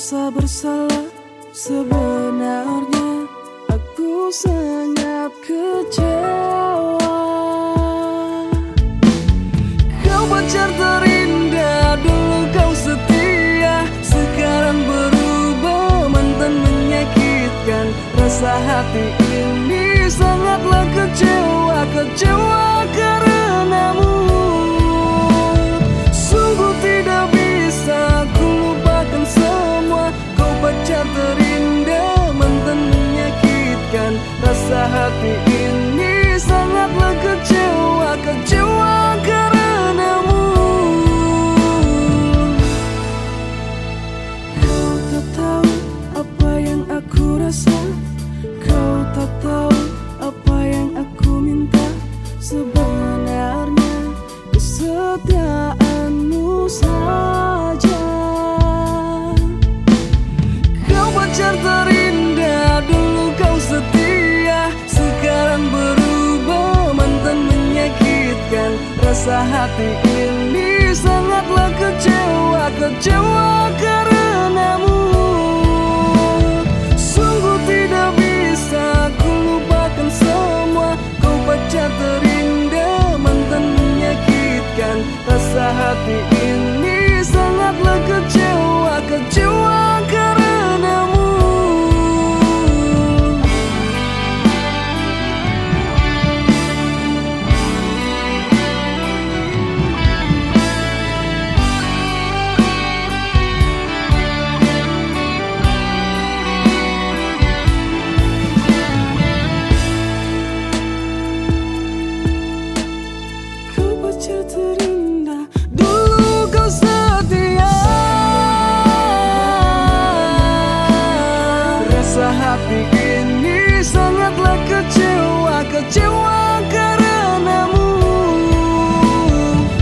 tanpa rasa bersalah Sebenarnya. Aku sangat kecewa. Kau pacar terindah dulu kau setia. Sekarang berubah mantan menyakitkan. Rasa hati ini sangatlah kecewa Kecewa karenamu hati ini sangatlah kecewa Kecewa karenamu Kau tak tahu apa yang aku rasa Kau tak tahu apa yang aku minta. Sebenarnya kesetiaanmu hati ini sangatlah kecewa Kecewa kecewa karenamu.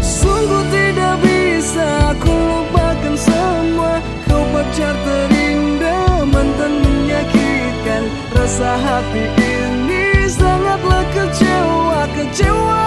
Sungguh tidak bisa ku lupakan semua. Kau pacar terindah mantan menyakitkan. Rasa hati ini sangatlah kecewa Kecewa